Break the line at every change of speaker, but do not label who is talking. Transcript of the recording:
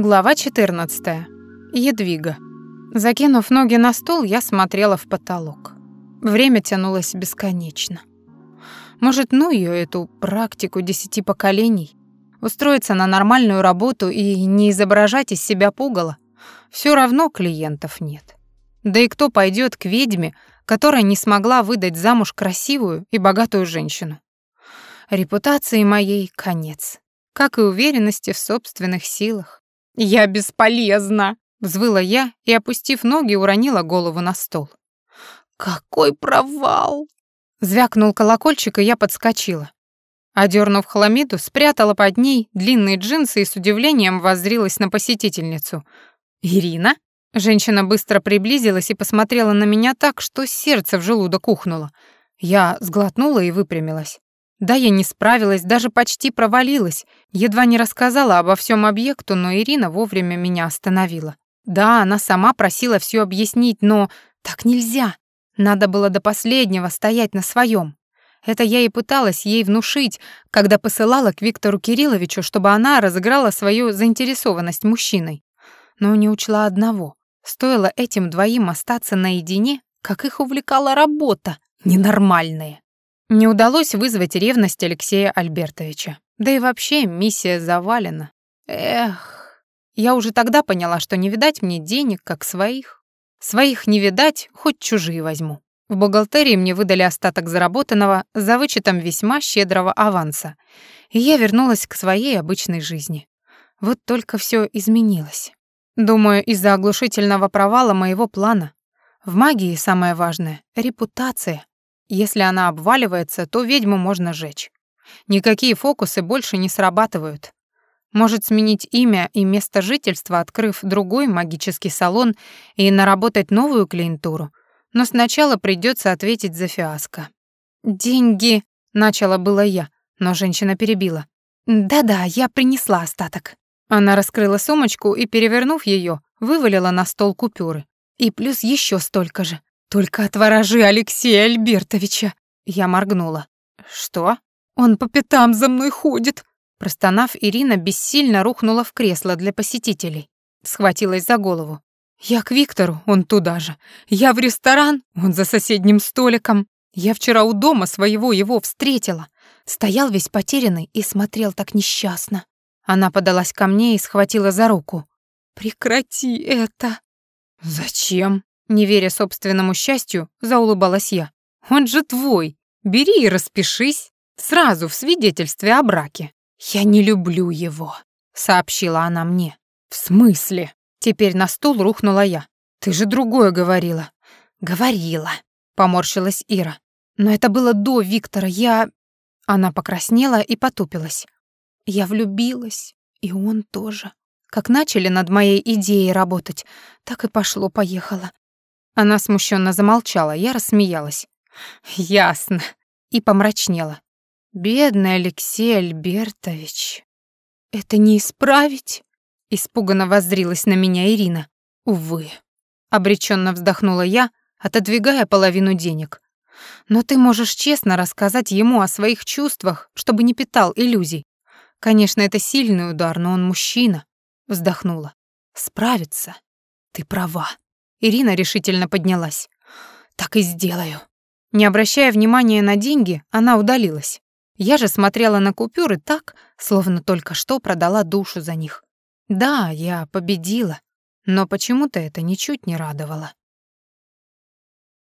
Глава 14. Едвига. Закинув ноги на стол, я смотрела в потолок. Время тянулось бесконечно. Может, ну ее эту практику десяти поколений? Устроиться на нормальную работу и не изображать из себя пугало? Все равно клиентов нет. Да и кто пойдет к ведьме, которая не смогла выдать замуж красивую и богатую женщину? Репутации моей конец, как и уверенности в собственных силах. «Я бесполезна!» — взвыла я и, опустив ноги, уронила голову на стол. «Какой провал!» Звякнул колокольчик, и я подскочила. Одернув хламиду, спрятала под ней длинные джинсы и с удивлением воззрилась на посетительницу. «Ирина?» Женщина быстро приблизилась и посмотрела на меня так, что сердце в желудок ухнуло. Я сглотнула и выпрямилась. Да, я не справилась, даже почти провалилась. Едва не рассказала обо всем объекту, но Ирина вовремя меня остановила. Да, она сама просила все объяснить, но так нельзя. Надо было до последнего стоять на своем. Это я и пыталась ей внушить, когда посылала к Виктору Кирилловичу, чтобы она разыграла свою заинтересованность мужчиной. Но не учла одного. Стоило этим двоим остаться наедине, как их увлекала работа, ненормальная. Не удалось вызвать ревность Алексея Альбертовича. Да и вообще миссия завалена. Эх, я уже тогда поняла, что не видать мне денег, как своих. Своих не видать, хоть чужие возьму. В бухгалтерии мне выдали остаток заработанного за вычетом весьма щедрого аванса, и я вернулась к своей обычной жизни. Вот только все изменилось. Думаю, из-за оглушительного провала моего плана. В магии самое важное — репутация. Если она обваливается, то ведьму можно сжечь. Никакие фокусы больше не срабатывают. Может сменить имя и место жительства, открыв другой магический салон и наработать новую клиентуру. Но сначала придется ответить за фиаско. «Деньги», — начала было я, но женщина перебила. «Да-да, я принесла остаток». Она раскрыла сумочку и, перевернув ее, вывалила на стол купюры. И плюс еще столько же. «Только отворожи Алексея Альбертовича!» Я моргнула. «Что?» «Он по пятам за мной ходит!» Простонав, Ирина бессильно рухнула в кресло для посетителей. Схватилась за голову. «Я к Виктору, он туда же. Я в ресторан, он за соседним столиком. Я вчера у дома своего его встретила. Стоял весь потерянный и смотрел так несчастно. Она подалась ко мне и схватила за руку. «Прекрати это!» «Зачем?» Не веря собственному счастью, заулыбалась я. «Он же твой. Бери и распишись. Сразу в свидетельстве о браке». «Я не люблю его», — сообщила она мне. «В смысле?» Теперь на стул рухнула я. «Ты же другое говорила». «Говорила», — поморщилась Ира. «Но это было до Виктора. Я...» Она покраснела и потупилась. «Я влюбилась, и он тоже. Как начали над моей идеей работать, так и пошло-поехало. Она смущенно замолчала, я рассмеялась. «Ясно». И помрачнела. «Бедный Алексей Альбертович». «Это не исправить?» Испуганно воззрилась на меня Ирина. «Увы». Обреченно вздохнула я, отодвигая половину денег. «Но ты можешь честно рассказать ему о своих чувствах, чтобы не питал иллюзий. Конечно, это сильный удар, но он мужчина». Вздохнула. «Справится. Ты права». Ирина решительно поднялась. «Так и сделаю». Не обращая внимания на деньги, она удалилась. Я же смотрела на купюры так, словно только что продала душу за них. Да, я победила, но почему-то это ничуть не радовало.